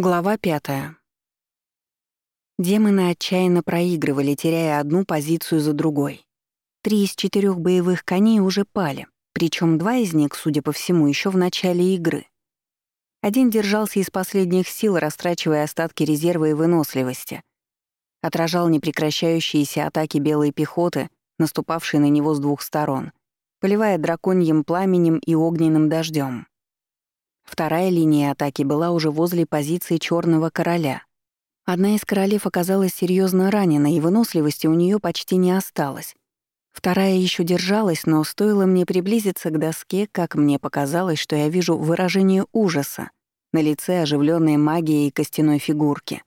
Глава пятая. Демоны отчаянно проигрывали, теряя одну позицию за другой. Три из четырех боевых коней уже пали, причем два из них, судя по всему, еще в начале игры. Один держался из последних сил, растрачивая остатки резерва и выносливости. Отражал непрекращающиеся атаки белой пехоты, наступавшей на него с двух сторон, поливая драконьим пламенем и огненным дождем. Вторая линия атаки была уже возле позиции Черного короля. Одна из королев оказалась серьезно ранена, и выносливости у нее почти не осталось. Вторая еще держалась, но стоило мне приблизиться к доске, как мне показалось, что я вижу выражение ужаса на лице оживленной магией костяной фигурки.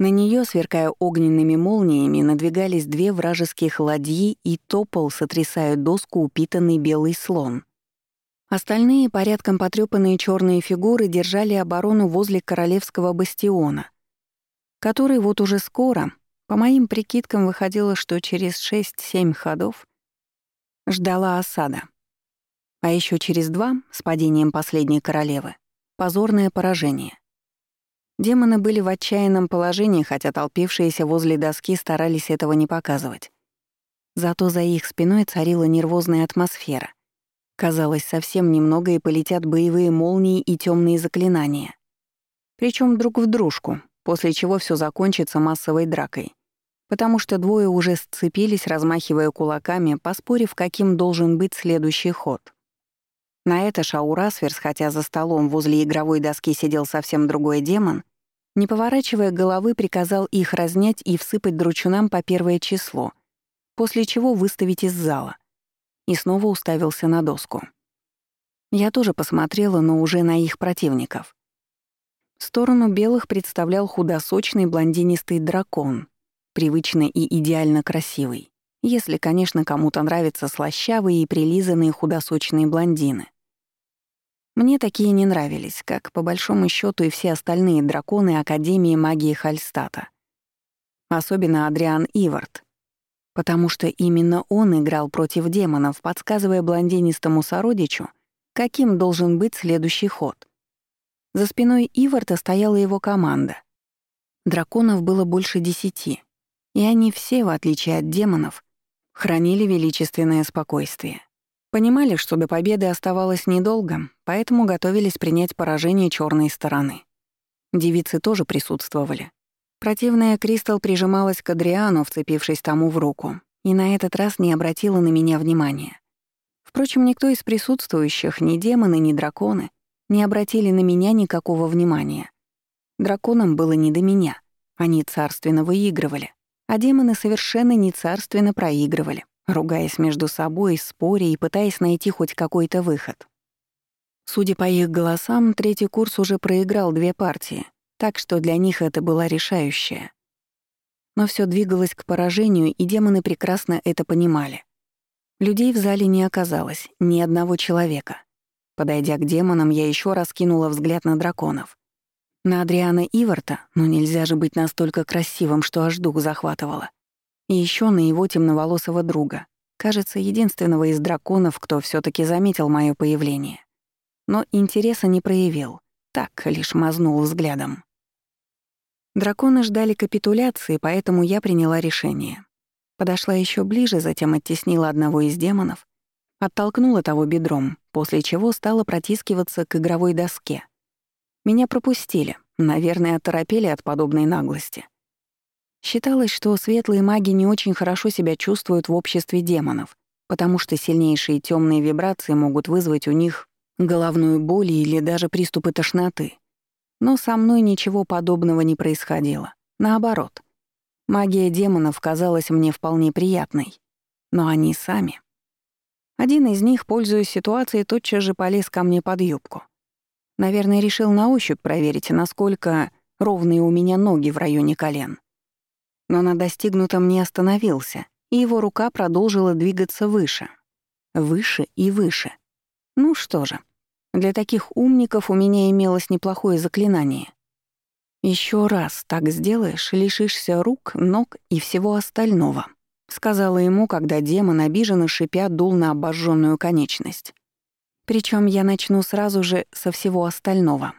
На нее, сверкая огненными молниями, надвигались две вражеских ладьи и топал, сотрясая доску упитанный белый слон — Остальные порядком потрёпанные черные фигуры держали оборону возле королевского бастиона, который вот уже скоро, по моим прикидкам, выходило, что через 6-7 ходов ждала осада. А еще через два, с падением последней королевы, позорное поражение. Демоны были в отчаянном положении, хотя толпившиеся возле доски старались этого не показывать. Зато за их спиной царила нервозная атмосфера — Казалось, совсем немного и полетят боевые молнии и темные заклинания. Причем друг в дружку, после чего все закончится массовой дракой. Потому что двое уже сцепились, размахивая кулаками, поспорив, каким должен быть следующий ход. На это Шаурасверс, хотя за столом возле игровой доски сидел совсем другой демон, не поворачивая головы, приказал их разнять и всыпать дручунам по первое число, после чего выставить из зала и снова уставился на доску. Я тоже посмотрела, но уже на их противников. Сторону белых представлял худосочный блондинистый дракон, привычно и идеально красивый, если, конечно, кому-то нравятся слащавые и прилизанные худосочные блондины. Мне такие не нравились, как, по большому счету и все остальные драконы Академии магии Хальстата. Особенно Адриан Ивард, потому что именно он играл против демонов, подсказывая блондинистому сородичу, каким должен быть следующий ход. За спиной Иварта стояла его команда. Драконов было больше десяти, и они все, в отличие от демонов, хранили величественное спокойствие. Понимали, что до победы оставалось недолго, поэтому готовились принять поражение черной стороны. Девицы тоже присутствовали, Противная Кристал прижималась к Адриану, вцепившись тому в руку, и на этот раз не обратила на меня внимания. Впрочем, никто из присутствующих, ни демоны, ни драконы, не обратили на меня никакого внимания. Драконам было не до меня. Они царственно выигрывали, а демоны совершенно не царственно проигрывали, ругаясь между собой, споря и пытаясь найти хоть какой-то выход. Судя по их голосам, третий курс уже проиграл две партии, так что для них это была решающая. Но все двигалось к поражению, и демоны прекрасно это понимали. Людей в зале не оказалось, ни одного человека. Подойдя к демонам, я еще раз кинула взгляд на драконов. На Адриана Иварта, ну нельзя же быть настолько красивым, что аж дух захватывало. И еще на его темноволосого друга, кажется, единственного из драконов, кто все таки заметил мое появление. Но интереса не проявил. Так, лишь мазнул взглядом. Драконы ждали капитуляции, поэтому я приняла решение. Подошла еще ближе, затем оттеснила одного из демонов, оттолкнула того бедром, после чего стала протискиваться к игровой доске. Меня пропустили, наверное, оторопели от подобной наглости. Считалось, что светлые маги не очень хорошо себя чувствуют в обществе демонов, потому что сильнейшие темные вибрации могут вызвать у них головную боль или даже приступы тошноты. Но со мной ничего подобного не происходило. Наоборот. Магия демонов казалась мне вполне приятной. Но они сами. Один из них, пользуясь ситуацией, тотчас же полез ко мне под юбку. Наверное, решил на ощупь проверить, насколько ровные у меня ноги в районе колен. Но на достигнутом не остановился, и его рука продолжила двигаться выше. Выше и выше — ну что же, для таких умников у меня имелось неплохое заклинание. Еще раз так сделаешь, лишишься рук, ног и всего остального», — сказала ему, когда демон обиженно шипя дул на обожженную конечность. Причем я начну сразу же со всего остального.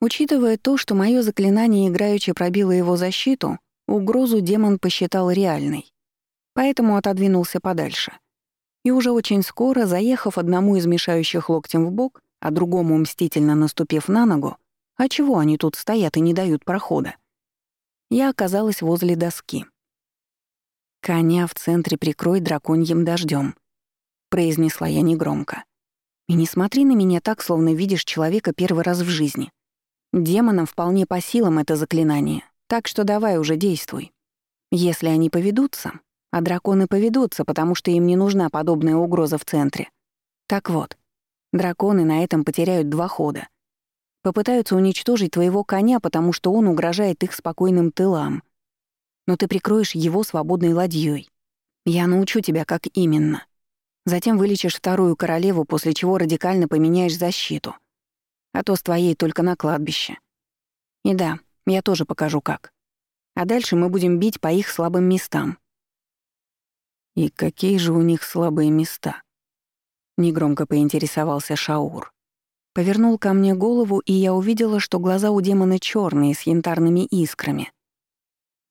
Учитывая то, что мое заклинание играючи пробило его защиту, угрозу демон посчитал реальной. Поэтому отодвинулся подальше. И уже очень скоро, заехав одному из мешающих локтем в бок, а другому мстительно наступив на ногу, а чего они тут стоят и не дают прохода, я оказалась возле доски. «Коня в центре прикрой драконьим дождем, произнесла я негромко. «И не смотри на меня так, словно видишь человека первый раз в жизни. Демонам вполне по силам это заклинание, так что давай уже действуй. Если они поведутся, а драконы поведутся, потому что им не нужна подобная угроза в центре. Так вот, драконы на этом потеряют два хода. Попытаются уничтожить твоего коня, потому что он угрожает их спокойным тылам. Но ты прикроешь его свободной ладьей. Я научу тебя, как именно. Затем вылечишь вторую королеву, после чего радикально поменяешь защиту — а то с твоей только на кладбище. И да, я тоже покажу как. А дальше мы будем бить по их слабым местам. И какие же у них слабые места? Негромко поинтересовался Шаур. Повернул ко мне голову, и я увидела, что глаза у демона черные с янтарными искрами.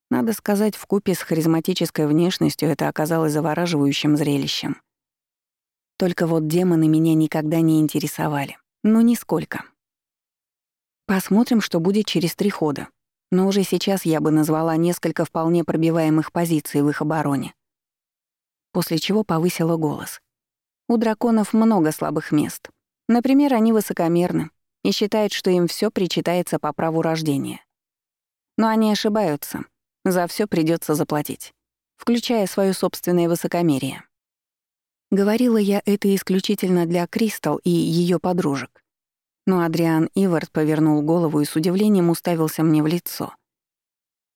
Надо сказать, в купе с харизматической внешностью это оказалось завораживающим зрелищем. Только вот демоны меня никогда не интересовали. Ну, нисколько. Посмотрим, что будет через три хода. Но уже сейчас я бы назвала несколько вполне пробиваемых позиций в их обороне. После чего повысила голос. У драконов много слабых мест. Например, они высокомерны и считают, что им все причитается по праву рождения. Но они ошибаются. За все придется заплатить, включая свое собственное высокомерие. Говорила я это исключительно для Кристал и ее подружек. Но Адриан Ивард повернул голову и с удивлением уставился мне в лицо.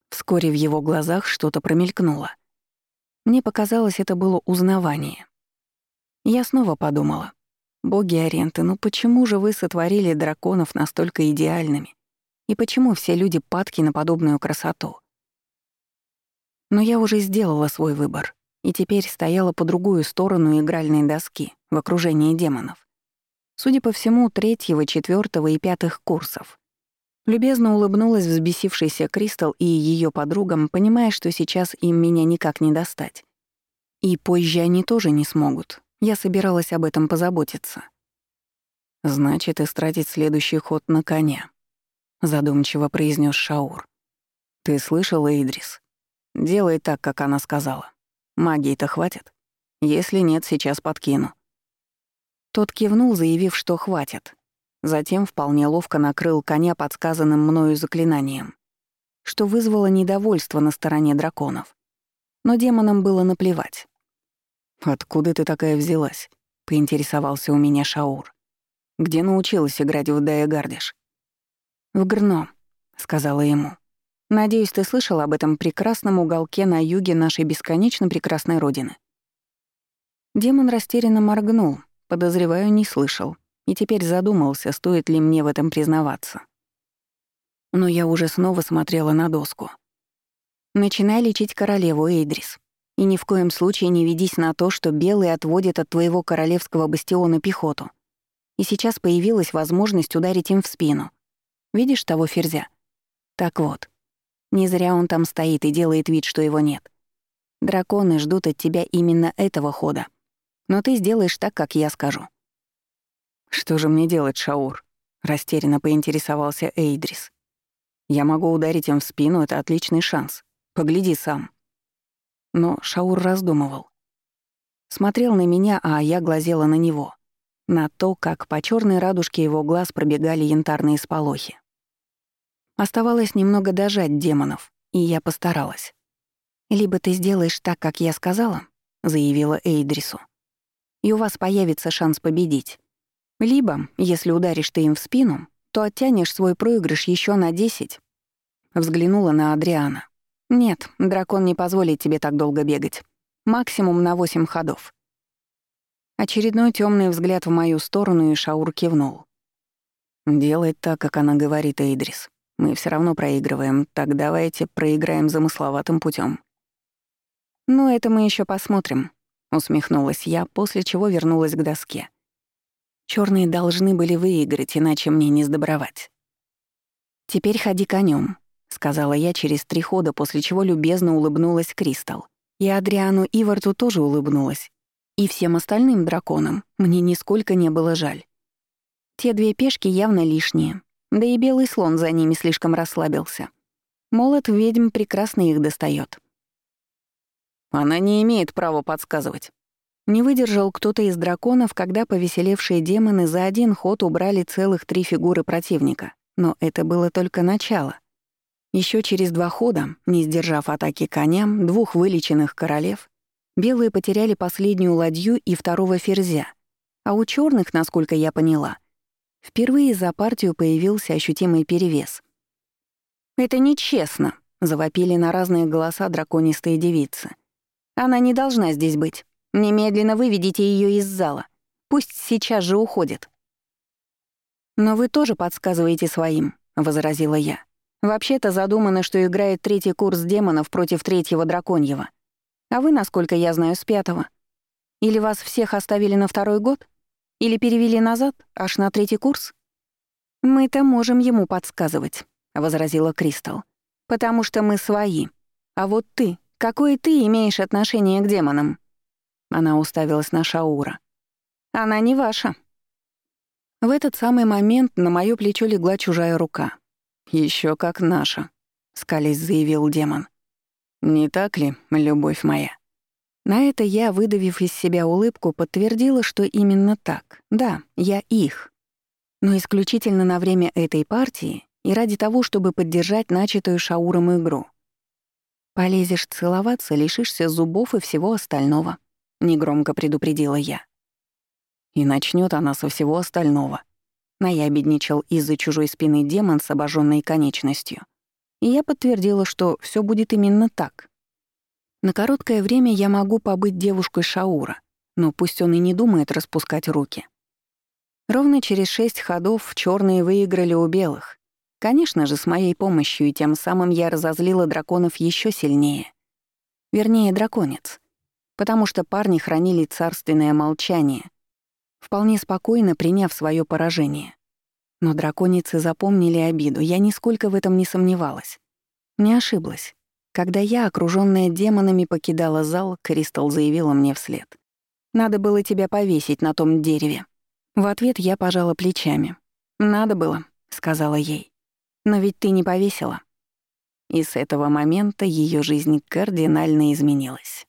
Вскоре в его глазах что-то промелькнуло. Мне показалось, это было узнавание. Я снова подумала. «Боги Аренты, ну почему же вы сотворили драконов настолько идеальными? И почему все люди падки на подобную красоту?» Но я уже сделала свой выбор и теперь стояла по другую сторону игральной доски в окружении демонов. Судя по всему, третьего, четвертого и пятых курсов. Любезно улыбнулась взбесившейся Кристал и ее подругам, понимая, что сейчас им меня никак не достать. И позже они тоже не смогут. Я собиралась об этом позаботиться. «Значит, истратить следующий ход на коня», — задумчиво произнес Шаур. «Ты слышала, Идрис? Делай так, как она сказала. Магии-то хватит? Если нет, сейчас подкину». Тот кивнул, заявив, что хватит. Затем вполне ловко накрыл коня подсказанным мною заклинанием, что вызвало недовольство на стороне драконов. Но демонам было наплевать. «Откуда ты такая взялась?» — поинтересовался у меня Шаур. «Где научилась играть в Дайагардиш?» «В Грно», — сказала ему. Надеюсь, ты слышал об этом прекрасном уголке на юге нашей бесконечно прекрасной родины. Демон растерянно моргнул, подозреваю, не слышал, и теперь задумался, стоит ли мне в этом признаваться. Но я уже снова смотрела на доску. Начинай лечить королеву, Эйдрис. И ни в коем случае не ведись на то, что белые отводят от твоего королевского бастиона пехоту. И сейчас появилась возможность ударить им в спину. Видишь того ферзя? Так вот, не зря он там стоит и делает вид, что его нет. Драконы ждут от тебя именно этого хода. Но ты сделаешь так, как я скажу». «Что же мне делать, Шаур?» — растерянно поинтересовался Эйдрис. «Я могу ударить им в спину, это отличный шанс. Погляди сам». Но Шаур раздумывал. Смотрел на меня, а я глазела на него. На то, как по черной радужке его глаз пробегали янтарные сполохи. Оставалось немного дожать демонов, и я постаралась. «Либо ты сделаешь так, как я сказала», — заявила Эйдрису, «и у вас появится шанс победить. Либо, если ударишь ты им в спину, то оттянешь свой проигрыш еще на десять». Взглянула на Адриана. «Нет, дракон не позволит тебе так долго бегать. Максимум на восемь ходов». Очередной темный взгляд в мою сторону, и Шаур кивнул. «Делай так, как она говорит, Эйдрис. Мы все равно проигрываем, так давайте проиграем замысловатым путем. «Ну, это мы еще посмотрим», — усмехнулась я, после чего вернулась к доске. Черные должны были выиграть, иначе мне не сдобровать. «Теперь ходи конем, сказала я через три хода, после чего любезно улыбнулась Кристал. И Адриану Иварту тоже улыбнулась. И всем остальным драконам мне нисколько не было жаль. Те две пешки явно лишние, да и белый слон за ними слишком расслабился. Молот ведьм прекрасно их достает. Она не имеет права подсказывать. Не выдержал кто-то из драконов, когда повеселевшие демоны за один ход убрали целых три фигуры противника. Но это было только начало. Еще через два хода, не сдержав атаки коням, двух вылеченных королев, белые потеряли последнюю ладью и второго ферзя, а у черных, насколько я поняла, впервые за партию появился ощутимый перевес. «Это нечестно», — завопили на разные голоса драконистые девицы. «Она не должна здесь быть». Немедленно выведите ее из зала. Пусть сейчас же уходит». «Но вы тоже подсказываете своим», — возразила я. «Вообще-то задумано, что играет третий курс демонов против третьего драконьего. А вы, насколько я знаю, с пятого. Или вас всех оставили на второй год? Или перевели назад, аж на третий курс?» «Мы-то можем ему подсказывать», — возразила Кристал. «Потому что мы свои. А вот ты, какое ты имеешь отношение к демонам?» Она уставилась на Шаура. «Она не ваша». В этот самый момент на моё плечо легла чужая рука. Еще как наша», — скались заявил демон. «Не так ли, любовь моя?» На это я, выдавив из себя улыбку, подтвердила, что именно так. Да, я их. Но исключительно на время этой партии и ради того, чтобы поддержать начатую Шауром игру. Полезешь целоваться, лишишься зубов и всего остального негромко предупредила я. И начнет она со всего остального. Наябедничал из-за чужой спины демон с обожженной конечностью. И я подтвердила, что все будет именно так. На короткое время я могу побыть девушкой Шаура, но пусть он и не думает распускать руки. Ровно через шесть ходов черные выиграли у белых. Конечно же, с моей помощью, и тем самым я разозлила драконов еще сильнее. Вернее, драконец потому что парни хранили царственное молчание, вполне спокойно приняв свое поражение. Но драконицы запомнили обиду, я нисколько в этом не сомневалась. Не ошиблась. Когда я, окружённая демонами, покидала зал, Кристал заявила мне вслед. «Надо было тебя повесить на том дереве». В ответ я пожала плечами. «Надо было», — сказала ей. «Но ведь ты не повесила». И с этого момента её жизнь кардинально изменилась.